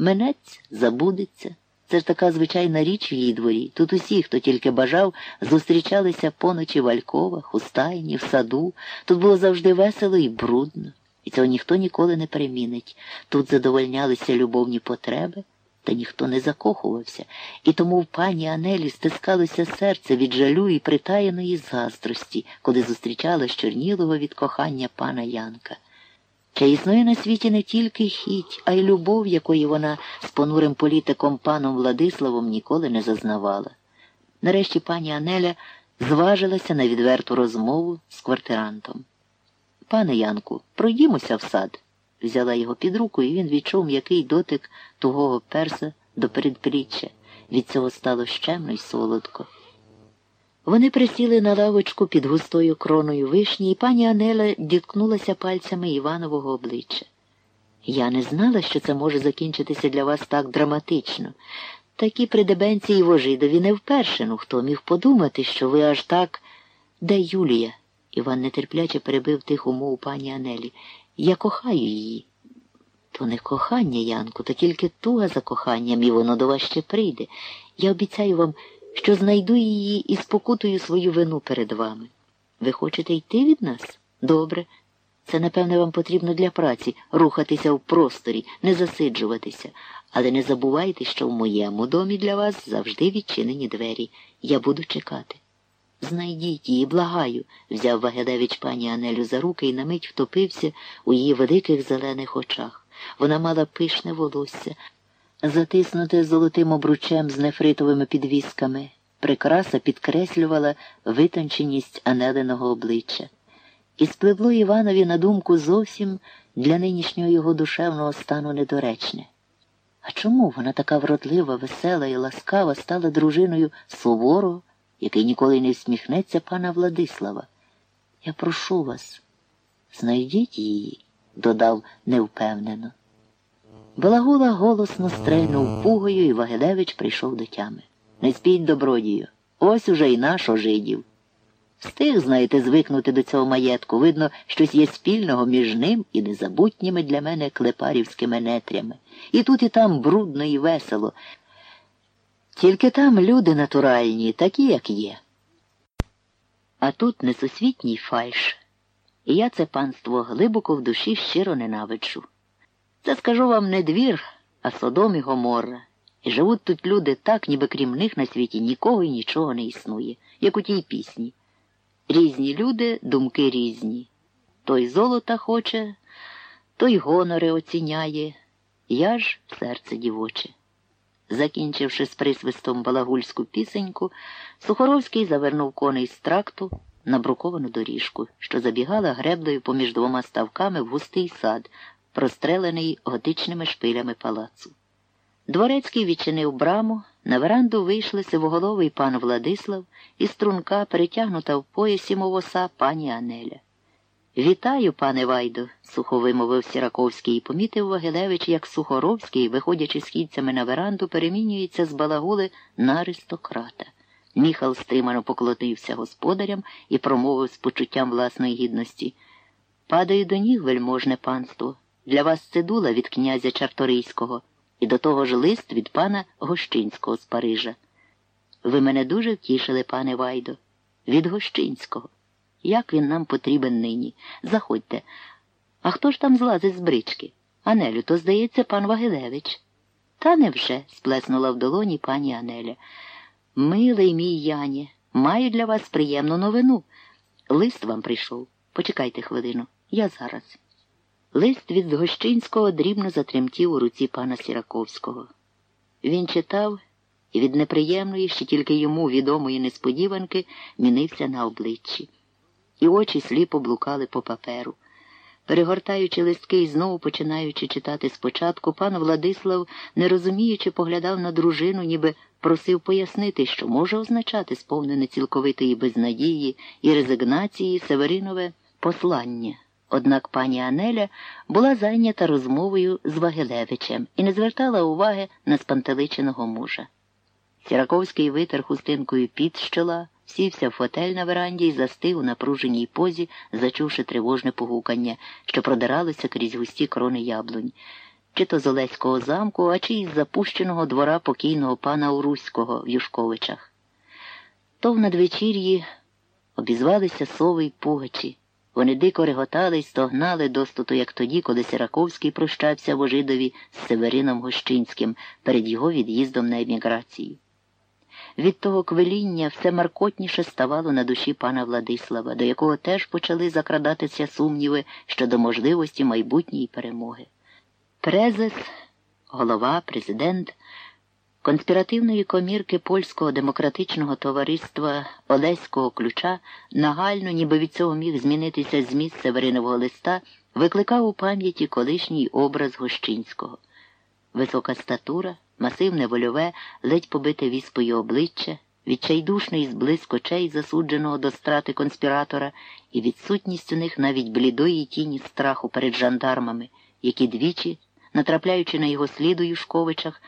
Менець забудеться. Це ж така звичайна річ в її дворі. Тут усі, хто тільки бажав, зустрічалися поночі в альковах, у стайні, в саду. Тут було завжди весело і брудно, і цього ніхто ніколи не перемінить. Тут задовольнялися любовні потреби, та ніхто не закохувався, і тому в пані Анелі стискалося серце від жалю і притаєної заздрості, коли зустрічала щорнілого від кохання пана Янка. Чи існує на світі не тільки хіть, а й любов, якої вона з понурим політиком паном Владиславом ніколи не зазнавала. Нарешті пані Анеля зважилася на відверту розмову з квартирантом. Пане Янку, пройдімося в сад. Взяла його під руку, і він відчув м'який дотик тугого перса до передпліччя. Від цього стало щемно й солодко. Вони присіли на лавочку під густою кроною вишні, і пані Анеля діткнулася пальцями Іванового обличчя. Я не знала, що це може закінчитися для вас так драматично. Такі придебенці і вожидові не вперше, ну хто міг подумати, що ви аж так. Де Юлія? Іван нетерпляче перебив тиху мову пані Анелі. Я кохаю її. То не кохання, Янку, то тільки туга за коханням, і воно до вас ще прийде. Я обіцяю вам що знайду її і спокутую свою вину перед вами. Ви хочете йти від нас? Добре. Це, напевне, вам потрібно для праці рухатися в просторі, не засиджуватися. Але не забувайте, що в моєму домі для вас завжди відчинені двері. Я буду чекати. Знайдіть її, благаю, взяв Вагедевич пані Анелю за руки і на мить втопився у її великих зелених очах. Вона мала пишне волосся затиснуте золотим обручем з нефритовими підвісками, прикраса підкреслювала витонченість Анелиного обличчя. І спливло Іванові на думку зовсім для нинішнього його душевного стану недоречне. А чому вона така вродлива, весела і ласкава стала дружиною суворого, який ніколи не всміхнеться пана Владислава? Я прошу вас, знайдіть її, додав невпевнено. Балагула голосно стрельнув пугою, і Вагилевич прийшов до тями. Не спіть, добродію, ось уже й наш ожидів. Встиг, знаєте, звикнути до цього маєтку. Видно, щось є спільного між ним і незабутніми для мене клепарівськими нетрями. І тут, і там брудно і весело. Тільки там люди натуральні, такі, як є. А тут несусвітній фальш. І я це панство глибоко в душі щиро ненавиджу. Це скажу вам не двір, а Содом і Гоморра. І живуть тут люди так, ніби крім них на світі нікого і нічого не існує, як у тій пісні. Різні люди, думки різні. Той золота хоче, той гонори оціняє, я ж серце дівоче. Закінчивши з присвистом балагульську пісеньку, Сухоровський завернув коней з тракту на бруковану доріжку, що забігала греблею поміж двома ставками в густий сад, прострелений готичними шпилями палацу. Дворецький відчинив браму, на веранду вийшли сивоголовий пан Владислав і струнка, перетягнута в поясі мовоса пані Анеля. Вітаю, пане Вайдо, сухо вимовив Сіраковський і помітив Вагилевич, як Сухоровський, виходячи східцями на веранду, перемінюється з балагули на аристократа. Міхал стримано поклонився господарям і промовив з почуттям власної гідності. Падаю до ніг, вельможне панство. Для вас цидула від князя Чарторийського і до того ж лист від пана Гощинського з Парижа. Ви мене дуже втішили, пане Вайдо, від Гощинського. Як він нам потрібен нині? Заходьте. А хто ж там злазить з брички? Анелю, то, здається, пан Вагилевич. Та невже? сплеснула в долоні пані Анеля. Милий мій Яні, маю для вас приємну новину. Лист вам прийшов. Почекайте хвилину. Я зараз. Лист від Гощинського дрібно затремтів у руці пана Сіраковського. Він читав і від неприємної, ще тільки йому відомої несподіванки, мінився на обличчі, і очі сліпо блукали по паперу. Перегортаючи листки і знову починаючи читати спочатку, пан Владислав, не розуміючи, поглядав на дружину, ніби просив пояснити, що може означати сповнене цілковитої безнадії і резигнації Северинове послання. Однак пані Анеля була зайнята розмовою з Вагилевичем і не звертала уваги на спантеличеного мужа. Сіраковський витер хустинкою під з чола, сівся в фотель на веранді і застиг у напруженій позі, зачувши тривожне погукання, що продиралося крізь густі крони яблунь. чи то з Олеського замку, а чи із запущеного двора покійного пана Уруського в Юшковичах. То в надвечір'ї обізвалися сови й пугачі. Вони дико реготали й стогнали достоту, як тоді, коли Сираковський прощався вожидові з Северином Гощинським перед його від'їздом на еміграцію. Від того квеління все маркотніше ставало на душі пана Владислава, до якого теж почали закрадатися сумніви щодо можливості майбутньої перемоги. Презес, голова, президент конспіративної комірки польського демократичного товариства Олеського ключа нагально, ніби від цього міг змінитися зміст Северинового листа, викликав у пам'яті колишній образ Гощинського. Висока статура, масивне вольове, ледь побите віспою обличчя, відчайдушний зблиск очей засудженого до страти конспіратора і відсутність у них навіть блідої тіні страху перед жандармами, які двічі, натрапляючи на його сліду Юшковичах,